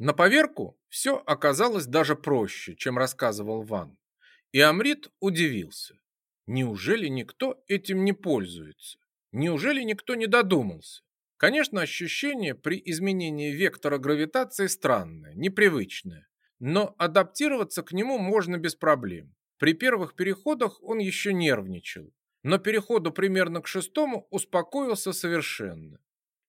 На поверку все оказалось даже проще, чем рассказывал Ван. И Амрит удивился. Неужели никто этим не пользуется? Неужели никто не додумался? Конечно, ощущение при изменении вектора гравитации странное, непривычное, но адаптироваться к нему можно без проблем. При первых переходах он еще нервничал, но переходу примерно к шестому успокоился совершенно.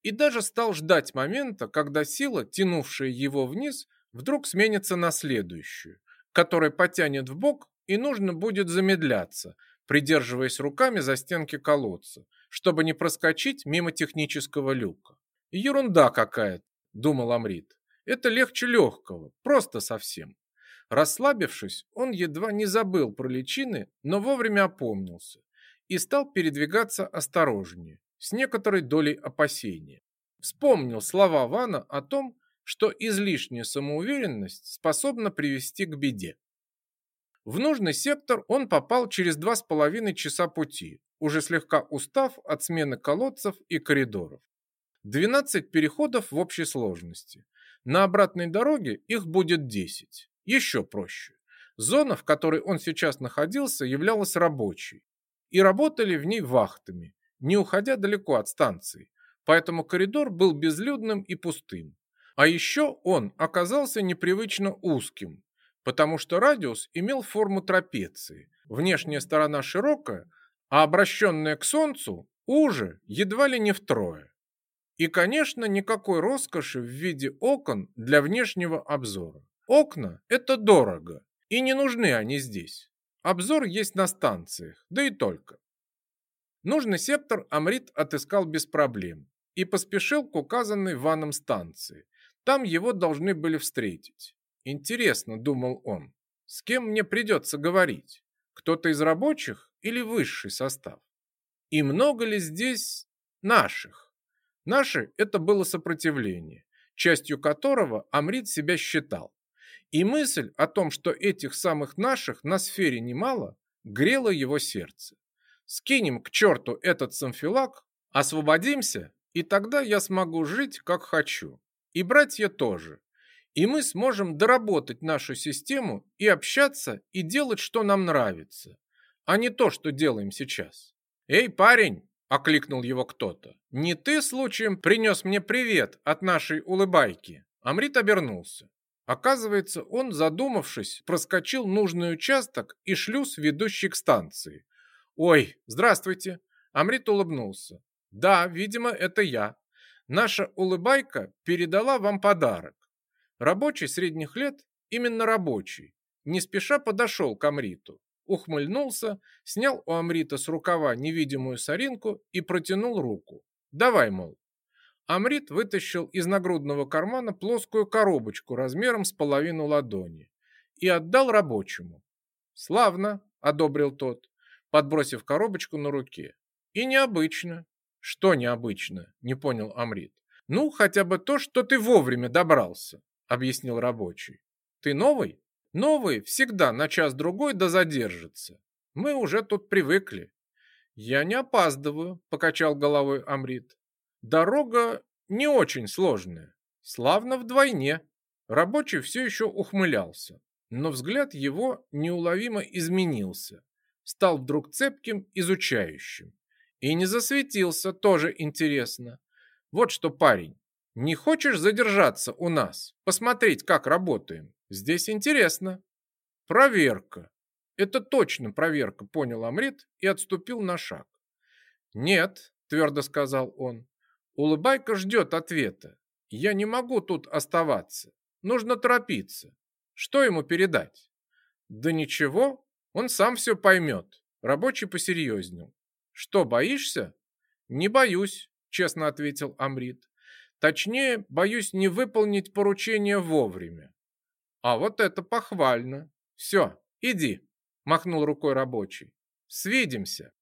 И даже стал ждать момента, когда сила, тянувшая его вниз, вдруг сменится на следующую, которая потянет в бок и нужно будет замедляться, придерживаясь руками за стенки колодца, чтобы не проскочить мимо технического люка. Ерунда какая-то, думал Амрит. Это легче легкого, просто совсем. Расслабившись, он едва не забыл про личины, но вовремя опомнился и стал передвигаться осторожнее, с некоторой долей опасения. Вспомнил слова Вана о том, что излишняя самоуверенность способна привести к беде. В нужный сектор он попал через два с половиной часа пути, уже слегка устав от смены колодцев и коридоров. 12 переходов в общей сложности. На обратной дороге их будет 10. Еще проще. Зона, в которой он сейчас находился, являлась рабочей. И работали в ней вахтами, не уходя далеко от станции. Поэтому коридор был безлюдным и пустым. А еще он оказался непривычно узким, потому что радиус имел форму трапеции. Внешняя сторона широкая, а обращенная к Солнцу уже едва ли не втрое. И, конечно, никакой роскоши в виде окон для внешнего обзора. Окна – это дорого, и не нужны они здесь. Обзор есть на станциях, да и только. Нужный сектор Амрит отыскал без проблем и поспешил к указанной ванном станции. Там его должны были встретить. Интересно, думал он, с кем мне придется говорить? Кто-то из рабочих или высший состав? И много ли здесь наших? Наши – это было сопротивление, частью которого Амрит себя считал. И мысль о том, что этих самых наших на сфере немало, грела его сердце. Скинем к черту этот самфилак, освободимся, и тогда я смогу жить, как хочу. И братья тоже и мы сможем доработать нашу систему и общаться и делать, что нам нравится, а не то, что делаем сейчас. «Эй, парень!» – окликнул его кто-то. «Не ты случаем принес мне привет от нашей улыбайки?» Амрит обернулся. Оказывается, он, задумавшись, проскочил нужный участок и шлюз, ведущий к станции. «Ой, здравствуйте!» Амрит улыбнулся. «Да, видимо, это я. Наша улыбайка передала вам подарок. Рабочий средних лет, именно рабочий, не спеша подошел к Амриту, ухмыльнулся, снял у Амрита с рукава невидимую соринку и протянул руку. «Давай, мол». Амрит вытащил из нагрудного кармана плоскую коробочку размером с половину ладони и отдал рабочему. «Славно», — одобрил тот, подбросив коробочку на руке. «И необычно». «Что необычно?» — не понял Амрит. «Ну, хотя бы то, что ты вовремя добрался объяснил рабочий. Ты новый? Новый всегда на час-другой да задержится. Мы уже тут привыкли. Я не опаздываю, покачал головой Амрит. Дорога не очень сложная. Славно вдвойне. Рабочий все еще ухмылялся, но взгляд его неуловимо изменился. Стал вдруг цепким, изучающим. И не засветился, тоже интересно. Вот что, парень, не хочешь задержаться у нас, посмотреть, как работаем? Здесь интересно. Проверка. Это точно проверка, понял Амрит и отступил на шаг. Нет, твердо сказал он. Улыбайка ждет ответа. Я не могу тут оставаться. Нужно торопиться. Что ему передать? Да ничего, он сам все поймет. Рабочий посерьезнел. Что, боишься? Не боюсь, честно ответил Амрит. Точнее, боюсь не выполнить поручение вовремя. А вот это похвально. Все, иди, махнул рукой рабочий. Свидимся.